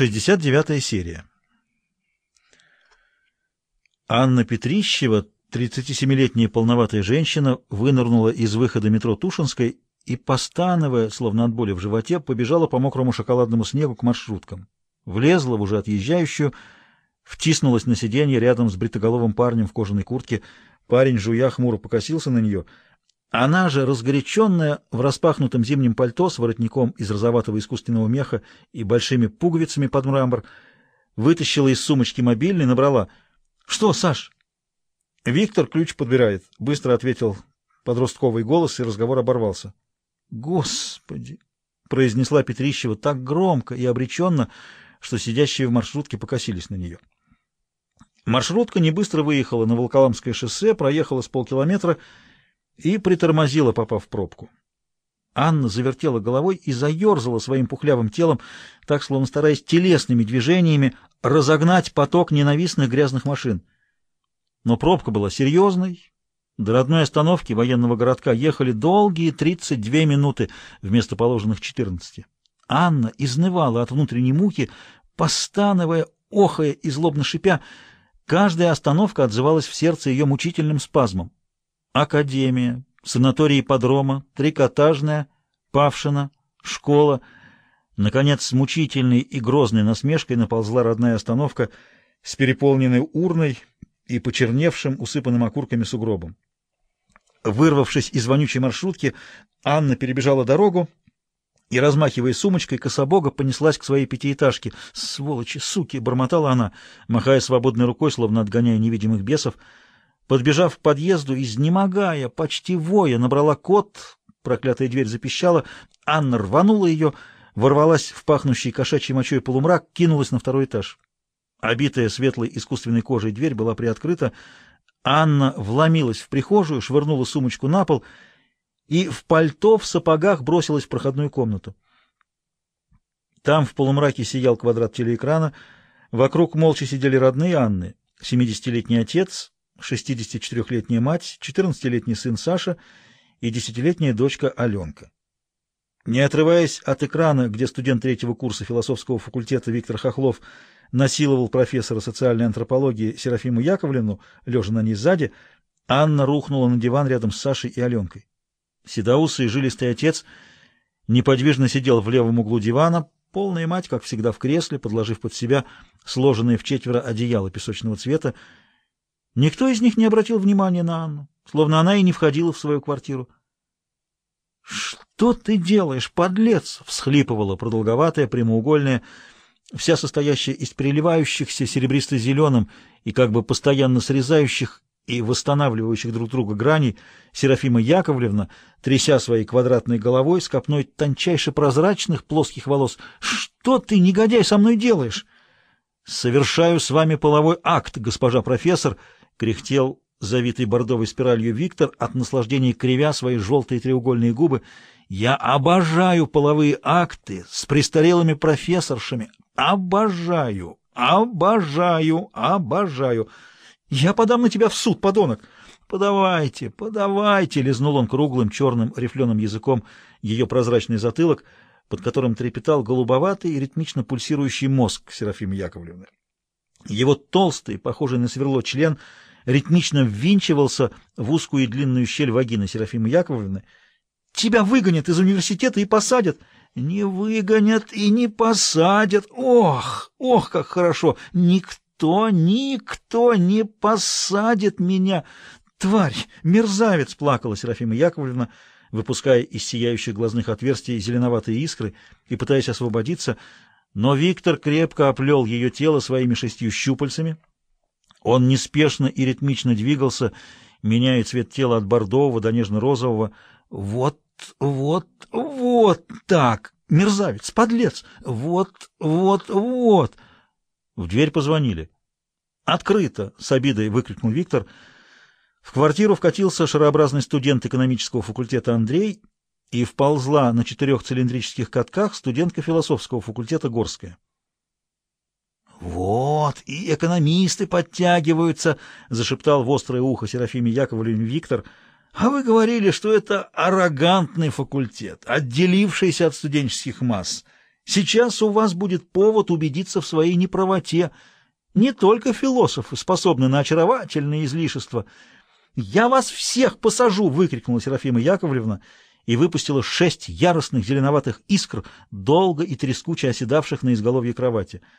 69 серия. Анна Петрищева, 37-летняя полноватая женщина, вынырнула из выхода метро Тушинской и, постановая, словно от боли в животе, побежала по мокрому шоколадному снегу к маршруткам. Влезла в уже отъезжающую, втиснулась на сиденье рядом с бритоголовым парнем в кожаной куртке. Парень, жуя, хмуро покосился на нее — она же, разгоряченная, в распахнутом зимнем пальто с воротником из розоватого искусственного меха и большими пуговицами под мрамор, вытащила из сумочки мобильный, набрала. — Что, Саш? — Виктор ключ подбирает, — быстро ответил подростковый голос, и разговор оборвался. — Господи! — произнесла Петрищева так громко и обреченно, что сидящие в маршрутке покосились на нее. Маршрутка не быстро выехала на Волколамское шоссе, проехала с полкилометра и притормозила, попав в пробку. Анна завертела головой и заерзала своим пухлявым телом, так, словно стараясь телесными движениями разогнать поток ненавистных грязных машин. Но пробка была серьезной. До родной остановки военного городка ехали долгие 32 минуты вместо положенных 14. Анна изнывала от внутренней муки, постановая, охая и злобно шипя. Каждая остановка отзывалась в сердце ее мучительным спазмом. Академия, санаторий подрома, трикотажная, Павшина, школа. Наконец, с мучительной и грозной насмешкой наползла родная остановка с переполненной урной и почерневшим, усыпанным окурками сугробом. Вырвавшись из вонючей маршрутки, Анна перебежала дорогу и, размахивая сумочкой, кособога понеслась к своей пятиэтажке. «Сволочи, суки!» — бормотала она, махая свободной рукой, словно отгоняя невидимых бесов — Подбежав к подъезду, изнемогая, почти воя, набрала код, проклятая дверь запищала, Анна рванула ее, ворвалась в пахнущий кошачьей мочой полумрак, кинулась на второй этаж. Обитая светлой искусственной кожей дверь была приоткрыта, Анна вломилась в прихожую, швырнула сумочку на пол и в пальто в сапогах бросилась в проходную комнату. Там в полумраке сиял квадрат телеэкрана, вокруг молча сидели родные Анны, семидесятилетний отец, 64-летняя мать, 14-летний сын Саша и 10-летняя дочка Аленка. Не отрываясь от экрана, где студент третьего курса философского факультета Виктор Хохлов насиловал профессора социальной антропологии Серафиму Яковлевну, лежа на ней сзади, Анна рухнула на диван рядом с Сашей и Аленкой. Седоусый жилистый отец неподвижно сидел в левом углу дивана, полная мать, как всегда, в кресле, подложив под себя сложенные в четверо одеяло песочного цвета, Никто из них не обратил внимания на Анну, словно она и не входила в свою квартиру. — Что ты делаешь, подлец? — всхлипывала продолговатая, прямоугольная, вся состоящая из переливающихся серебристо-зеленым и как бы постоянно срезающих и восстанавливающих друг друга граней Серафима Яковлевна, тряся своей квадратной головой с копной тончайше прозрачных плоских волос. «Что ты, негодяй, со мной делаешь?» «Совершаю с вами половой акт, госпожа профессор», кряхтел завитый бордовой спиралью Виктор от наслаждения кривя свои желтые треугольные губы. «Я обожаю половые акты с престарелыми профессоршами! Обожаю! Обожаю! Обожаю! Я подам на тебя в суд, подонок!» «Подавайте, подавайте!» — лизнул он круглым черным рифленым языком ее прозрачный затылок, под которым трепетал голубоватый и ритмично пульсирующий мозг Серафимы Яковлевны. Его толстый, похожий на сверло член — ритмично ввинчивался в узкую и длинную щель вагины Серафимы Яковлевны. «Тебя выгонят из университета и посадят!» «Не выгонят и не посадят! Ох, ох, как хорошо! Никто, никто не посадит меня! Тварь, мерзавец!» — плакала Серафима Яковлевна, выпуская из сияющих глазных отверстий зеленоватые искры и пытаясь освободиться, но Виктор крепко оплел ее тело своими шестью щупальцами — он неспешно и ритмично двигался, меняя цвет тела от бордового до нежно-розового. Вот, вот, вот так! Мерзавец, подлец! Вот, вот, вот! В дверь позвонили. «Открыто!» — с обидой выкрикнул Виктор. В квартиру вкатился шарообразный студент экономического факультета Андрей и вползла на четырех цилиндрических катках студентка философского факультета Горская. «Вот, и экономисты подтягиваются», — зашептал в острое ухо Серафиме Яковлевне Виктор. «А вы говорили, что это аррогантный факультет, отделившийся от студенческих масс. Сейчас у вас будет повод убедиться в своей неправоте. Не только философы способны на очаровательные излишества. «Я вас всех посажу!» — выкрикнула Серафима Яковлевна и выпустила шесть яростных зеленоватых искр, долго и трескуче оседавших на изголовье кровати —